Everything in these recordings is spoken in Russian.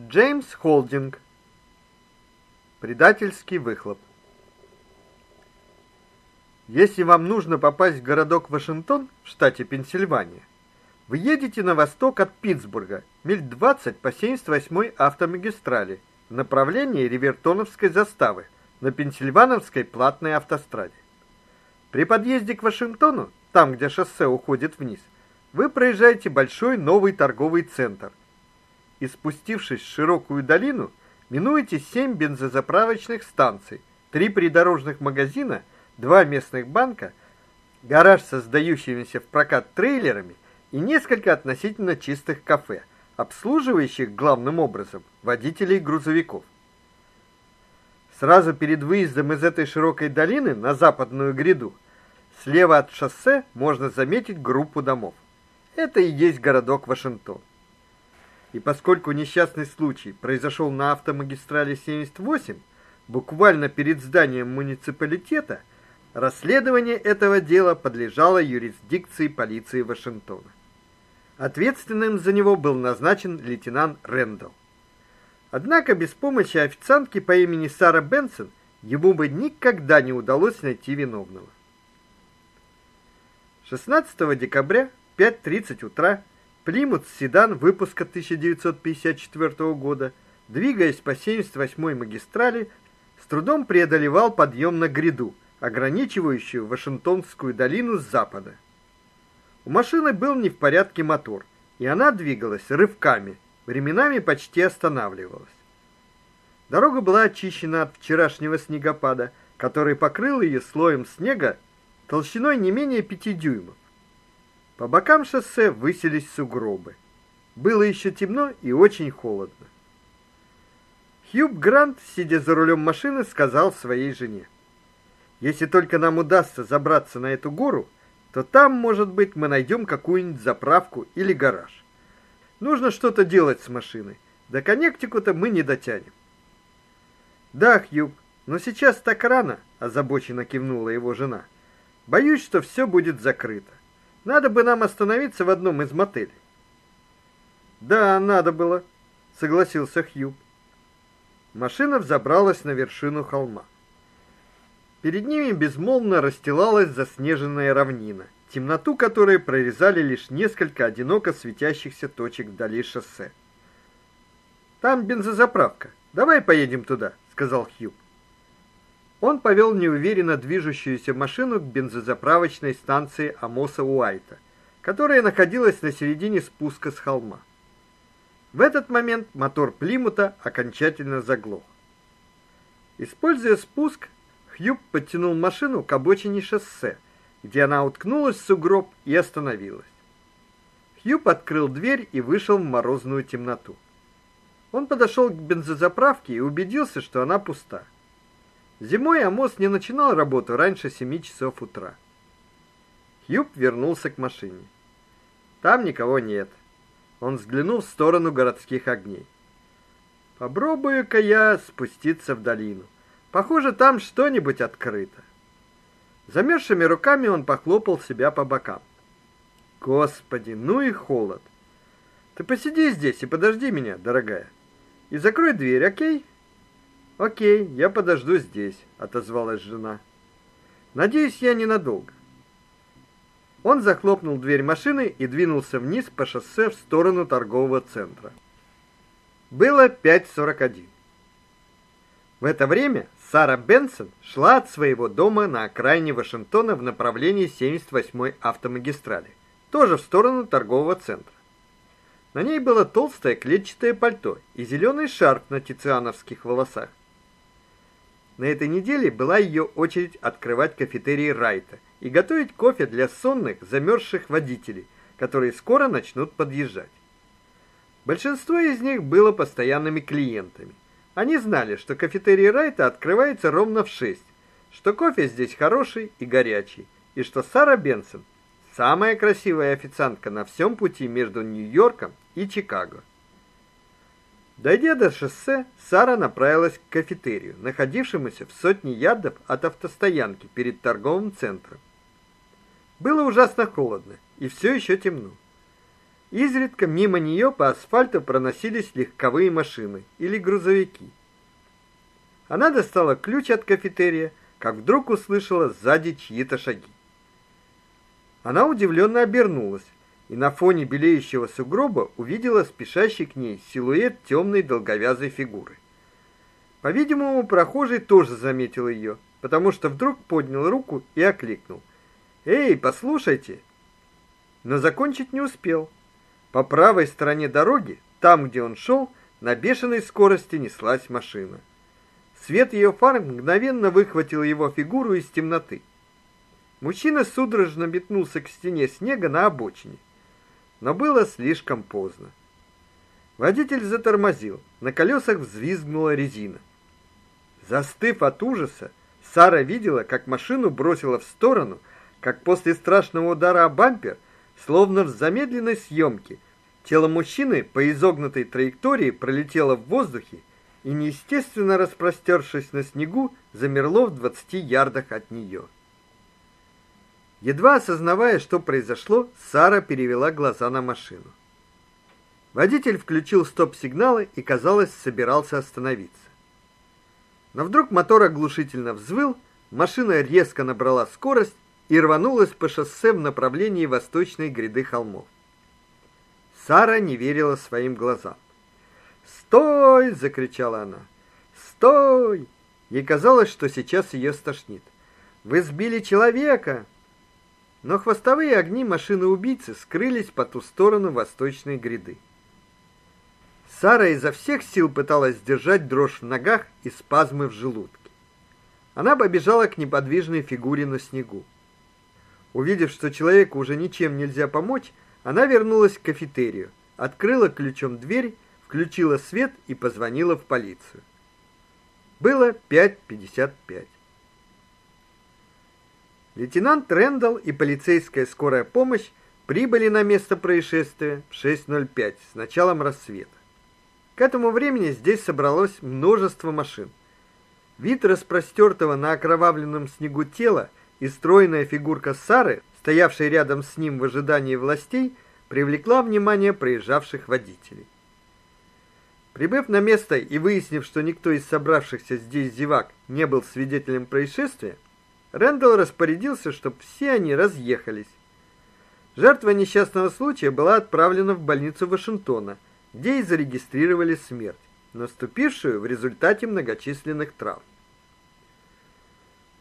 Джеймс Холдинг. Предательский выхлоп. Если вам нужно попасть в городок Вашингтон в штате Пенсильвания, вы едете на восток от Питтсбурга, миль 20 по 78-й автомагистрали в направлении Ривертоновской заставы на Пенсильвановской платной автостраде. При подъезде к Вашингтону, там, где шоссе уходит вниз, вы проезжаете большой новый торговый центр – и спустившись в широкую долину, минуете семь бензозаправочных станций, три придорожных магазина, два местных банка, гараж со сдающимися в прокат трейлерами и несколько относительно чистых кафе, обслуживающих главным образом водителей грузовиков. Сразу перед выездом из этой широкой долины на западную гряду слева от шоссе можно заметить группу домов. Это и есть городок Вашингтон. И поскольку несчастный случай произошел на автомагистрали 78, буквально перед зданием муниципалитета, расследование этого дела подлежало юрисдикции полиции Вашингтона. Ответственным за него был назначен лейтенант Рэндалл. Однако без помощи официантки по имени Сара Бенсон ему бы никогда не удалось найти виновного. 16 декабря в 5:30 утра Плимут седан выпуска 1954 года, двигаясь по 78-й магистрали, с трудом преодолевал подъем на гряду, ограничивающую Вашингтонскую долину с запада. У машины был не в порядке мотор, и она двигалась рывками, временами почти останавливалась. Дорога была очищена от вчерашнего снегопада, который покрыл ее слоем снега толщиной не менее пяти дюймов. По бокам шоссе высились сугробы. Было еще темно и очень холодно. Хьюб Грант, сидя за рулем машины, сказал своей жене: "Если только нам удастся забраться на эту гору, то там, может быть, мы найдем какую-нибудь заправку или гараж. Нужно что-то делать с машиной. До Коннектикута мы не дотянем". "Да, Хьюб, но сейчас так рано", озабоченно кивнула его жена. "Боюсь, что все будет закрыто". Надо бы нам остановиться в одном из мотелей. Да, надо было, согласился Хью. Машина взобралась на вершину холма. Перед ними безмолвно расстилалась заснеженная равнина, темноту которой прорезали лишь несколько одиноко светящихся точек вдали шоссе. Там бензозаправка. Давай поедем туда, сказал Хью. Он повел неуверенно движущуюся машину к бензозаправочной станции Амоса Уайта, которая находилась на середине спуска с холма. В этот момент мотор Плимута окончательно заглох. Используя спуск, Хьюб подтянул машину к обочине шоссе, где она уткнулась в сугроб и остановилась. Хьюб открыл дверь и вышел в морозную темноту. Он подошел к бензозаправке и убедился, что она пуста. Зимой Амос не начинал работу раньше семи часов утра. Хьюб вернулся к машине. Там никого нет. Он взглянул в сторону городских огней. Попробую-ка я спуститься в долину. Похоже, там что-нибудь открыто. Замерзшими руками он похлопал себя по бокам. Господи, ну и холод. Ты посиди здесь и подожди меня, дорогая. И закрой дверь, о'кей? О'кей, я подожду здесь, отозвалась жена. Надеюсь, я ненадолго. Он захлопнул дверь машины и двинулся вниз по шоссе в сторону торгового центра. Было 5:41. В это время Сара Бенсон шла от своего дома на окраине Вашингтона в направлении 78-й автомагистрали, тоже в сторону торгового центра. На ней было толстое клетчатое пальто и зеленый шарф на тициановских волосах. На этой неделе была ее очередь открывать кафетерий Райта и готовить кофе для сонных, замерзших водителей, которые скоро начнут подъезжать. Большинство из них было постоянными клиентами. Они знали, что кафетерий Райта открывается ровно в 6, что кофе здесь хороший и горячий, и что Сара Бенсон самая красивая официантка на всем пути между Нью-Йорком и Чикаго. Дойдя до шоссе, Сара направилась к кафетерию, находившемуся в сотне ярдов от автостоянки перед торговым центром. Было ужасно холодно, и все еще темно. Изредка мимо нее по асфальту проносились легковые машины или грузовики. Она достала ключ от кафетерия, как вдруг услышала сзади чьи-то шаги. Она удивленно обернулась и на фоне белеющего сугроба увидела спешащий к ней силуэт темной долговязой фигуры. По-видимому, прохожий тоже заметил ее, потому что вдруг поднял руку и окликнул: "Эй, послушайте!" Но закончить не успел. По правой стороне дороги, там, где он шел, на бешеной скорости неслась машина. Свет ее фар мгновенно выхватил его фигуру из темноты. Мужчина судорожно метнулся к стене снега на обочине. Но было слишком поздно. Водитель затормозил. На колесах взвизгнула резина. Застыв от ужаса, Сара видела, как машину бросило в сторону, как после страшного удара о бампер – Словно в замедленной съемке, тело мужчины по изогнутой траектории пролетело в воздухе и неестественно распростершись на снегу, замерло в 20 ярдах от нее. Едва осознавая, что произошло, Сара перевела глаза на машину. Водитель включил стоп-сигналы и, казалось, собирался остановиться. Но вдруг мотор оглушительно взвыл, машина резко набрала скорость и рванулась по шоссе в направлении восточной гряды холмов. Сара не верила своим глазам. "Стой!" закричала она. "Стой!" Ей казалось, что сейчас ее стошнит. "Вы сбили человека!" Но хвостовые огни машины убийцы скрылись по ту сторону восточной гряды. Сара изо всех сил пыталась сдержать дрожь в ногах и спазмы в желудке. Она побежала к неподвижной фигуре на снегу. Увидев, что человеку уже ничем нельзя помочь, она вернулась к кафетерию, открыла ключом дверь, включила свет и позвонила в полицию. Было 5:55. Лейтенант Рендал и полицейская скорая помощь прибыли на место происшествия в 6:05 с началом рассвета. К этому времени здесь собралось множество машин. Вид распростертого на окровавленном снегу тела и стройная фигурка Сары, стоявшей рядом с ним в ожидании властей, привлекла внимание проезжавших водителей. Прибыв на место и выяснив, что никто из собравшихся здесь зевак не был свидетелем происшествия, Рэндалл распорядился, чтобы все они разъехались. Жертва несчастного случая была отправлена в больницу Вашингтона, где и зарегистрировали смерть, наступившую в результате многочисленных травм.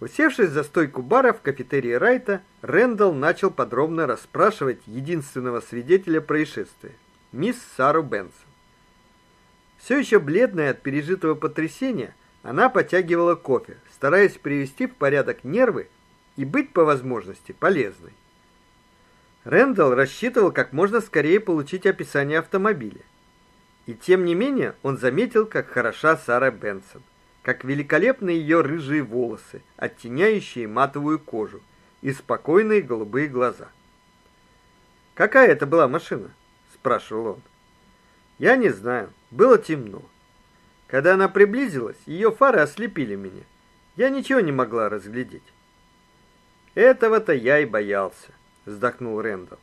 Усевшись за стойку бара в кафетерии Райта, Рэндалл начал подробно расспрашивать единственного свидетеля происшествия, мисс Сару Бенсон. Все еще бледная от пережитого потрясения, она потягивала кофе, стараясь привести в порядок нервы и быть по возможности полезной. Рэндалл рассчитывал как можно скорее получить описание автомобиля. И тем не менее, он заметил, как хороша Сара Бенсон как великолепны ее рыжие волосы, оттеняющие матовую кожу, и спокойные голубые глаза. Какая это была машина? спрашивал он. Я не знаю, было темно. Когда она приблизилась, ее фары ослепили меня. Я ничего не могла разглядеть. Этого-то я и боялся, вздохнул Рэндалл.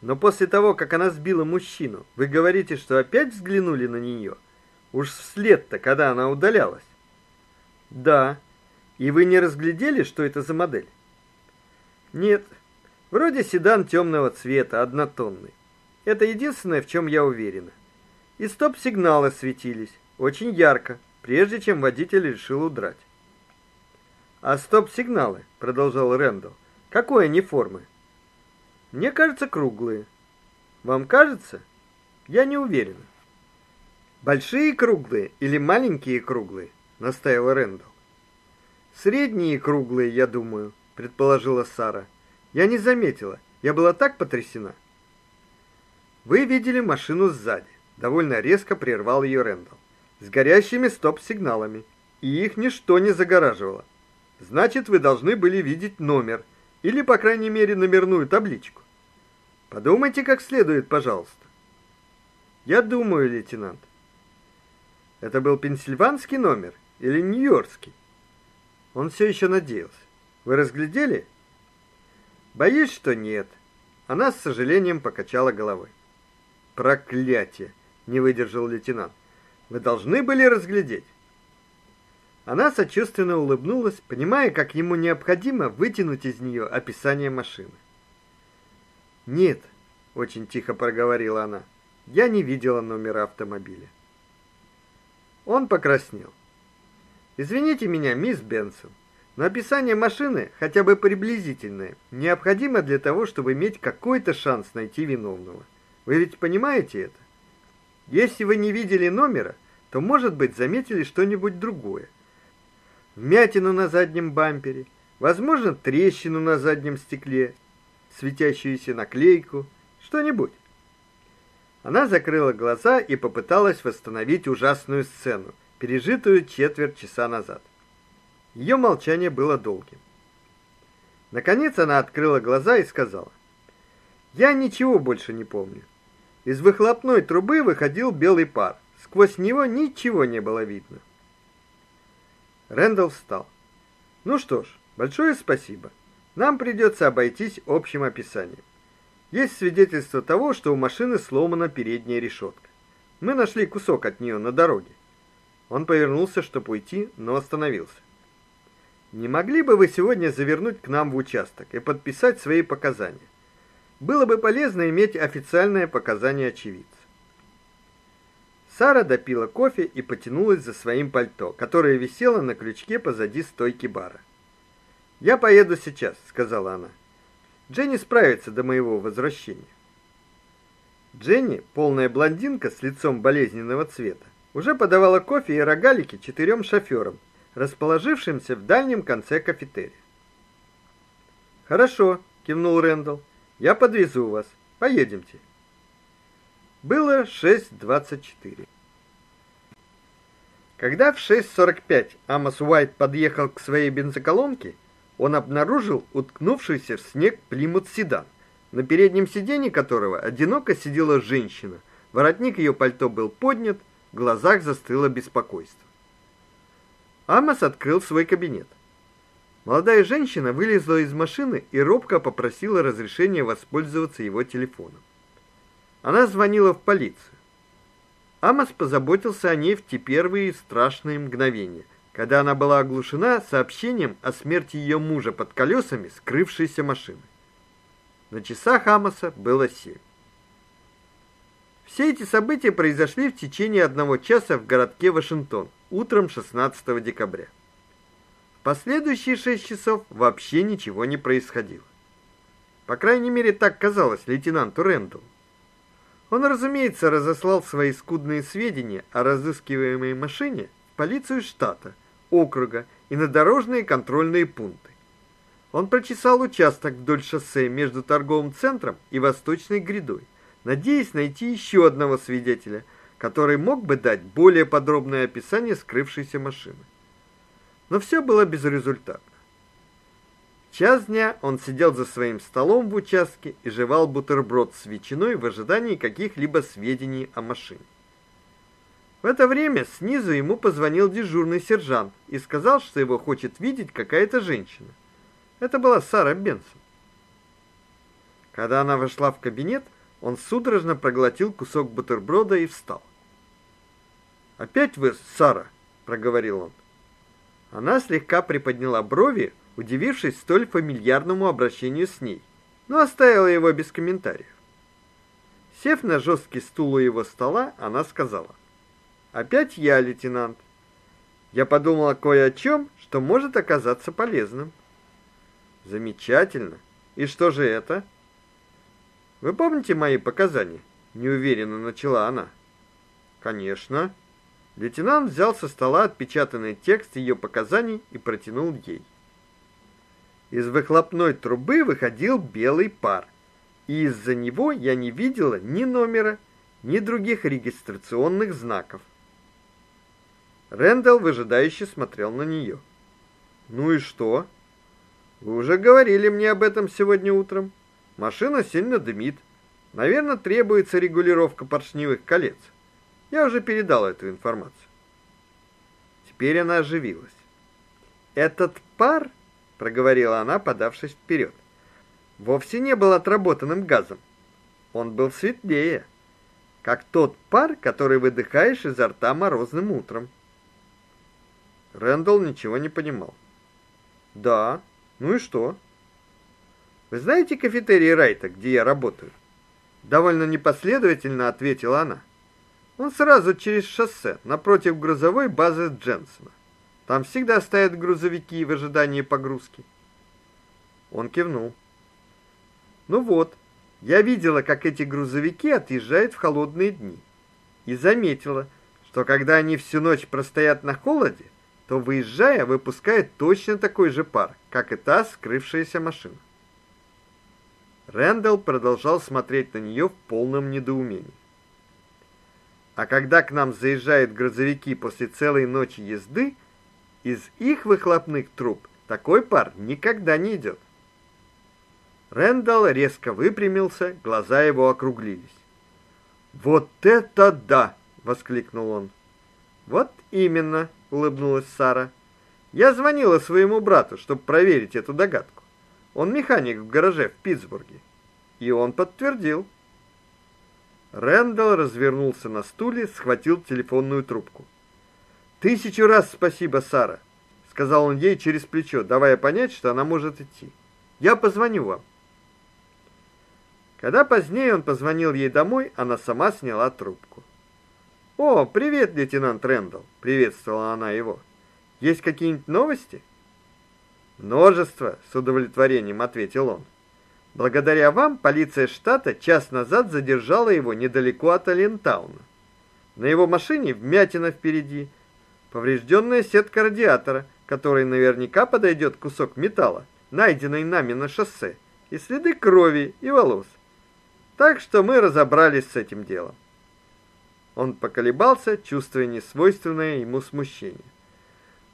Но после того, как она сбила мужчину, вы говорите, что опять взглянули на нее? Уж вслед-то, когда она удалялась. Да. И вы не разглядели, что это за модель? Нет. Вроде седан темного цвета, однотонный. Это единственное, в чем я уверена. И стоп-сигналы светились очень ярко, прежде чем водитель решил удрать. А стоп-сигналы, продолжал Рэндалл. Какой они формы? Мне кажется, круглые. Вам кажется? Я не уверена. Большие круглые или маленькие круглые? настаивал Рэндалл. Средние круглые, я думаю, предположила Сара. Я не заметила. Я была так потрясена. Вы видели машину сзади, довольно резко прервал ее Рэндалл. С горящими стоп-сигналами, и их ничто не загораживало. Значит, вы должны были видеть номер или, по крайней мере, номерную табличку. Подумайте как следует, пожалуйста. Я думаю, лейтенант. Это был пенсильванский номер или нью-йоркский? Он все еще надеялся. Вы разглядели? Боюсь, что нет. Она с сожалением покачала головой. Проклятие, не выдержал лейтенант. Вы должны были разглядеть. Она сочувственно улыбнулась, понимая, как ему необходимо вытянуть из нее описание машины. "Нет", очень тихо проговорила она. "Я не видела номера автомобиля". Он покраснел. Извините меня, мисс Бенсон, но описание машины, хотя бы приблизительное, необходимо для того, чтобы иметь какой-то шанс найти виновного. Вы ведь понимаете это? Если вы не видели номера, то, может быть, заметили что-нибудь другое вмятину на заднем бампере, возможно, трещину на заднем стекле, светящуюся наклейку, что-нибудь. Она закрыла глаза и попыталась восстановить ужасную сцену, пережитую четверть часа назад. Ее молчание было долгим. Наконец она открыла глаза и сказала: "Я ничего больше не помню. Из выхлопной трубы выходил белый пар. Сквозь него ничего не было видно. Рэндалл встал. Ну что ж, большое спасибо. Нам придется обойтись общим описанием. Есть свидетельство того, что у машины сломана передняя решетка. Мы нашли кусок от нее на дороге. Он повернулся, чтобы уйти, но остановился. Не могли бы вы сегодня завернуть к нам в участок и подписать свои показания? Было бы полезно иметь официальное показание очевидца. Сара допила кофе и потянулась за своим пальто, которое висело на крючке позади стойки бара. "Я поеду сейчас", сказала она. "Дженни справится до моего возвращения". Дженни, полная блондинка с лицом болезненного цвета, уже подавала кофе и рогалики четырем шофёрам, расположившимся в дальнем конце кафетерия. "Хорошо", кивнул Рэндалл. "Я подвезу вас. Поедемте". Было 6:24. Когда в 6:45 Амос Уайт подъехал к своей бензоколонке, он обнаружил уткнувшийся в снег Плимут седан, на переднем сиденье которого одиноко сидела женщина. Воротник ее пальто был поднят, в глазах застыло беспокойство. Амос открыл свой кабинет. Молодая женщина вылезла из машины и робко попросила разрешения воспользоваться его телефоном. Она звонила в полицию. Амос позаботился о ней в те первые страшные мгновения, когда она была оглушена сообщением о смерти ее мужа под колесами скрывшейся машины. На часах Амоса было семь. Все эти события произошли в течение одного часа в городке Вашингтон, утром 16 декабря. Последующие шесть часов вообще ничего не происходило. По крайней мере, так казалось лейтенанту Рэндаллу. Он, разумеется, разослал свои скудные сведения о разыскиваемой машине в полицию штата, округа и на дорожные контрольные пункты. Он прочесал участок вдоль шоссе между торговым центром и Восточной грядой, надеясь найти еще одного свидетеля, который мог бы дать более подробное описание скрывшейся машины. Но все было безрезультатно. Час дня он сидел за своим столом в участке и жевал бутерброд с ветчиной в ожидании каких-либо сведений о машине. В это время снизу ему позвонил дежурный сержант и сказал, что его хочет видеть какая-то женщина. Это была Сара Бенсон. Когда она вошла в кабинет, он судорожно проглотил кусок бутерброда и встал. "Опять вы, Сара?" проговорил он. Она слегка приподняла брови, удивившись столь фамильярному обращению с ней, но оставила его без комментариев. Сев на жесткий стул у его стола, она сказала: "Опять я, лейтенант. Я подумала кое о чем, что может оказаться полезным". "Замечательно. И что же это?" "Вы помните мои показания?" неуверенно начала она. "Конечно". Лейтенант взял со стола отпечатанный текст ее показаний и протянул ей. Из выхлопной трубы выходил белый пар, и из-за него я не видела ни номера, ни других регистрационных знаков. Рэндалл выжидающе смотрел на нее. Ну и что? Вы уже говорили мне об этом сегодня утром. Машина сильно дымит. Наверное, требуется регулировка поршневых колец. Я уже передал эту информацию. Теперь она оживилась. Этот пар проговорила она, подавшись вперед. Вовсе не был отработанным газом. Он был светлее. как тот пар, который выдыхаешь изо рта морозным утром. Рэндалл ничего не понимал. Да. Ну и что? Вы знаете кафетерий Райта, где я работаю? довольно непоследовательно ответила она. Он сразу через шоссе, напротив грузовой базы Дженсона. Там всегда стоят грузовики в ожидании погрузки. Он кивнул. Ну вот, я видела, как эти грузовики отъезжают в холодные дни, и заметила, что когда они всю ночь простоят на холоде, то выезжая, выпускают точно такой же пар, как и та скрывшаяся машина. Рэндалл продолжал смотреть на нее в полном недоумении. А когда к нам заезжают грузовики после целой ночи езды, из их выхлопных труб такой пар никогда не идет. Рэндалл резко выпрямился, глаза его округлились. "Вот это да!" воскликнул он. "Вот именно", улыбнулась Сара. "Я звонила своему брату, чтобы проверить эту догадку. Он механик в гараже в Питтсбурге. И он подтвердил. Рэндалл развернулся на стуле, схватил телефонную трубку. «Тысячу раз спасибо, Сара», — сказал он ей через плечо, давая понять, что она может идти. «Я позвоню вам». Когда позднее он позвонил ей домой, она сама сняла трубку. «О, привет, лейтенант Рэндалл», — приветствовала она его. «Есть какие-нибудь новости?» Множество, с удовлетворением ответил он. Благодаря вам полиция штата час назад задержала его недалеко от Алентауна. На его машине вмятина впереди, поврежденная сетка радиатора, которой наверняка подойдет кусок металла, найденный нами на шоссе, и следы крови и волос. Так что мы разобрались с этим делом. Он поколебался, чувствуя несвойственное ему смущение.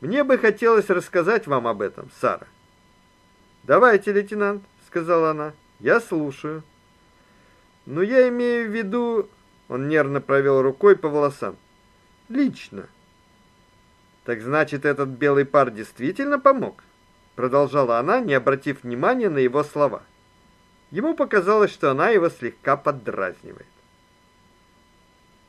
Мне бы хотелось рассказать вам об этом, Сара. Давайте, лейтенант, сказала она. Я слушаю. Но я имею в виду, он нервно провел рукой по волосам. Лично. Так значит, этот белый пар действительно помог, продолжала она, не обратив внимания на его слова. Ему показалось, что она его слегка поддразнивает.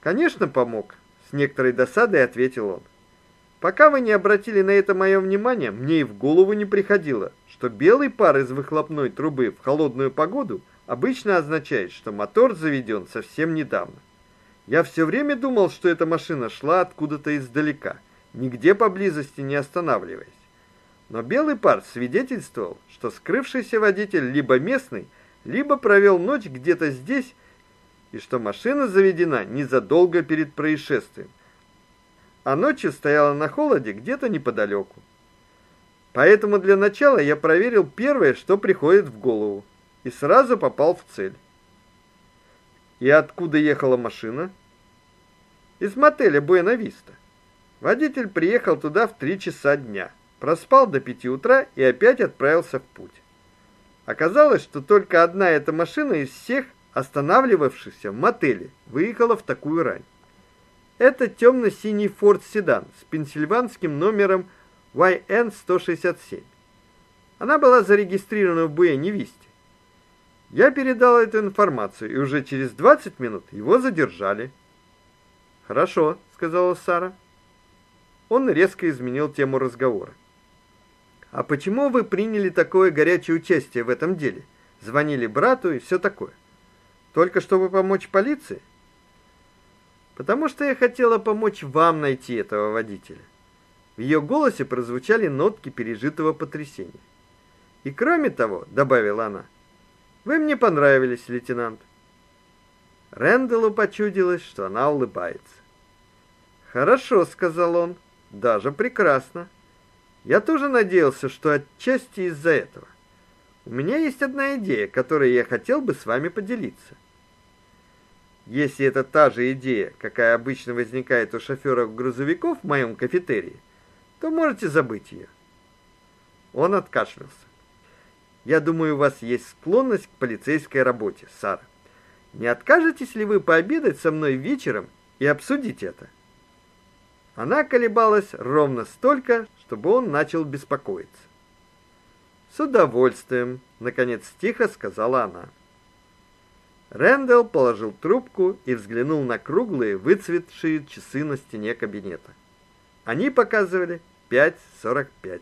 Конечно, помог, с некоторой досадой ответил он. Пока вы не обратили на это мое внимание, мне и в голову не приходило, что белый пар из выхлопной трубы в холодную погоду обычно означает, что мотор заведен совсем недавно. Я все время думал, что эта машина шла откуда-то издалека, нигде поблизости не останавливаясь. Но белый пар свидетельствовал, что скрывшийся водитель либо местный, либо провел ночь где-то здесь, и что машина заведена незадолго перед происшествием а ночью стояла на холоде где-то неподалеку. Поэтому для начала я проверил первое, что приходит в голову, и сразу попал в цель. И откуда ехала машина? Из мотеля Буэна-Виста. Водитель приехал туда в три часа дня, проспал до пяти утра и опять отправился в путь. Оказалось, что только одна эта машина из всех останавливавшихся в мотеле выехала в такую рань. Это темно синий Ford седан с пенсильванским номером YN167. Она была зарегистрирована в Буэне-Висте. Я передал эту информацию, и уже через 20 минут его задержали. Хорошо, сказала Сара. Он резко изменил тему разговора. А почему вы приняли такое горячее участие в этом деле? Звонили брату и все такое. Только чтобы помочь полиции? Потому что я хотела помочь вам найти этого водителя. В ее голосе прозвучали нотки пережитого потрясения. И кроме того, добавила она, вы мне понравились, лейтенант. Рэндаллу почудилось, что она улыбается. Хорошо, сказал он. Даже прекрасно. Я тоже надеялся, что отчасти из-за этого. У меня есть одна идея, которой я хотел бы с вами поделиться. Если это та же идея, какая обычно возникает у шофёров грузовиков в моем кафетерии, то можете забыть ее. Он откашлялся. Я думаю, у вас есть склонность к полицейской работе, Сара. Не откажетесь ли вы пообедать со мной вечером и обсудить это? Она колебалась ровно столько, чтобы он начал беспокоиться. С удовольствием, наконец тихо сказала она. Рэндалл положил трубку и взглянул на круглые, выцветшие часы на стене кабинета. Они показывали 5:45.